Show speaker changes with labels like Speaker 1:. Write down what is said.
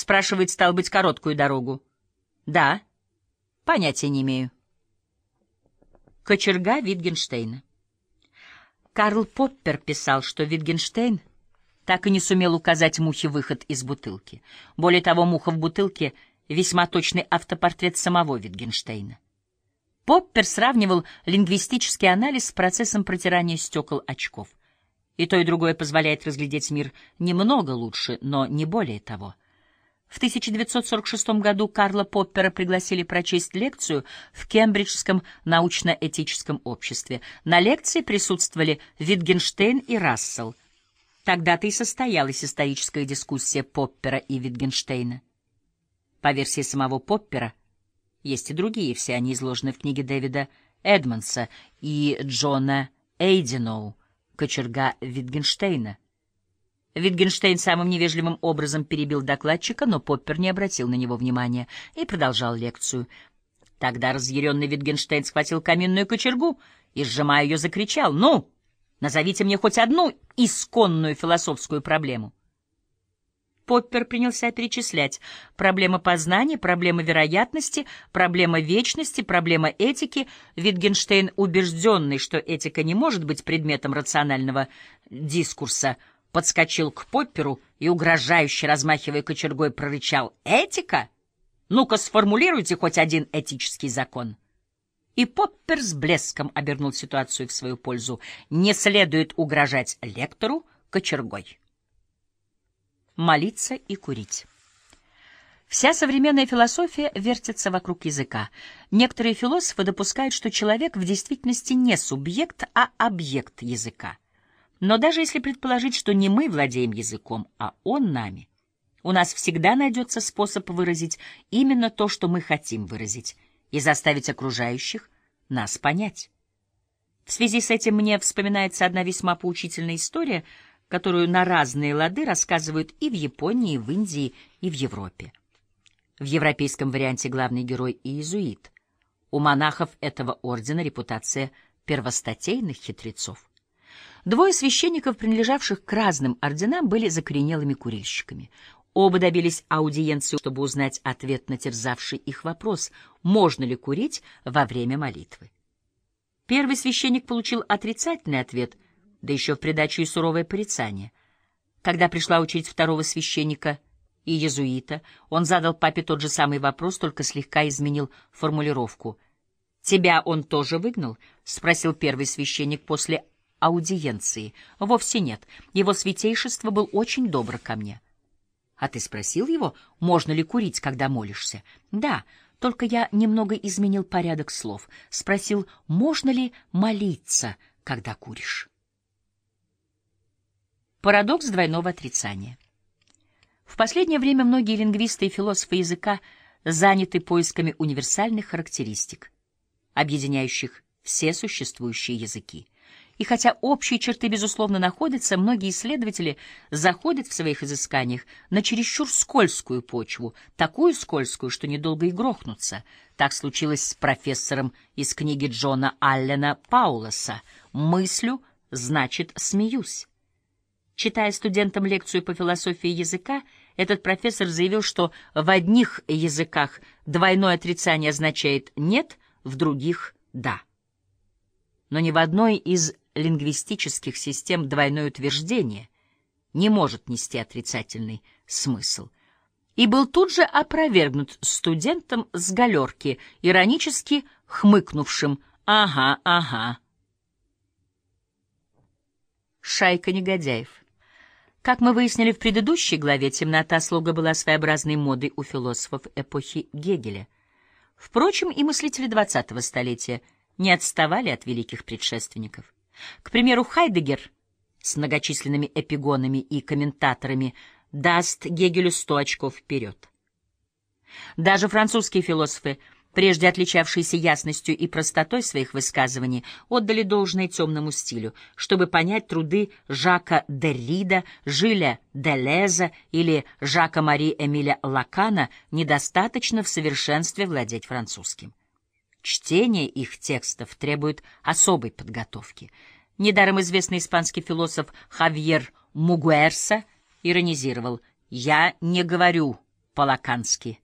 Speaker 1: Спрашивает, стал быть, короткую дорогу. Да. Понятия не имею. Кочерга Витгенштейна. Карл Поппер писал, что Витгенштейн так и не сумел указать мухе выход из бутылки. Более того, муха в бутылке — весьма точный автопортрет самого Витгенштейна. Поппер сравнивал лингвистический анализ с процессом протирания стекол очков. И то, и другое позволяет разглядеть мир немного лучше, но не более того. В 1946 году Карла Поппера пригласили прочесть лекцию в Кембриджском научно-этическом обществе. На лекции присутствовали Витгенштейн и Рассел. Тогда-то и состоялась историческая дискуссия Поппера и Витгенштейна. По версии самого Поппера, есть и другие, все они изложены в книге Дэвида Эдмонса и Джона Эйдиноу «Кочерга Витгенштейна», Витгенштейн самым невежливым образом перебил докладчика, но Поппер не обратил на него внимания и продолжал лекцию. Тогда разъяренный Витгенштейн схватил каминную кочергу и, сжимая ее, закричал «Ну, назовите мне хоть одну исконную философскую проблему». Поппер принялся перечислять проблема познания, проблема вероятности, проблема вечности, проблема этики. Витгенштейн, убежденный, что этика не может быть предметом рационального дискурса, — подскочил к Попперу и, угрожающе размахивая кочергой, прорычал «Этика? Ну-ка сформулируйте хоть один этический закон». И Поппер с блеском обернул ситуацию в свою пользу. Не следует угрожать лектору кочергой. Молиться и курить. Вся современная философия вертится вокруг языка. Некоторые философы допускают, что человек в действительности не субъект, а объект языка. Но даже если предположить, что не мы владеем языком, а он нами, у нас всегда найдется способ выразить именно то, что мы хотим выразить, и заставить окружающих нас понять. В связи с этим мне вспоминается одна весьма поучительная история, которую на разные лады рассказывают и в Японии, и в Индии, и в Европе. В европейском варианте главный герой — иезуит. У монахов этого ордена репутация первостатейных хитрецов. Двое священников, принадлежавших к разным орденам, были закоренелыми курильщиками. Оба добились аудиенции, чтобы узнать ответ на терзавший их вопрос, можно ли курить во время молитвы. Первый священник получил отрицательный ответ, да еще в придачу и суровое порицание. Когда пришла очередь второго священника и иезуита, он задал папе тот же самый вопрос, только слегка изменил формулировку. «Тебя он тоже выгнал?» — спросил первый священник после аудиенции. Вовсе нет. Его святейшество был очень добр ко мне. А ты спросил его, можно ли курить, когда молишься? Да, только я немного изменил порядок слов. Спросил, можно ли молиться, когда куришь? Парадокс двойного отрицания. В последнее время многие лингвисты и философы языка заняты поисками универсальных характеристик, объединяющих все существующие языки. И хотя общие черты, безусловно, находятся, многие исследователи заходят в своих изысканиях на чересчур скользкую почву, такую скользкую, что недолго и грохнутся. Так случилось с профессором из книги Джона Аллена Паулоса «Мыслю, значит, смеюсь». Читая студентам лекцию по философии языка, этот профессор заявил, что в одних языках двойное отрицание означает «нет», в других — «да». Но ни в одной из лингвистических систем двойное утверждение не может нести отрицательный смысл. И был тут же опровергнут студентом с галерки, иронически хмыкнувшим «Ага, ага». Шайка негодяев. Как мы выяснили в предыдущей главе, темнота слога была своеобразной модой у философов эпохи Гегеля. Впрочем, и мыслители XX столетия не отставали от великих предшественников. К примеру, Хайдегер с многочисленными эпигонами и комментаторами даст Гегелю сто очков вперед. Даже французские философы, прежде отличавшиеся ясностью и простотой своих высказываний, отдали должное темному стилю, чтобы понять труды Жака Деррида, Жиля Делеза или Жака-Мари Эмиля Лакана, недостаточно в совершенстве владеть французским. Чтение их текстов требует особой подготовки. Недаром известный испанский философ Хавьер Мугуэрса иронизировал «Я не говорю по-лакански.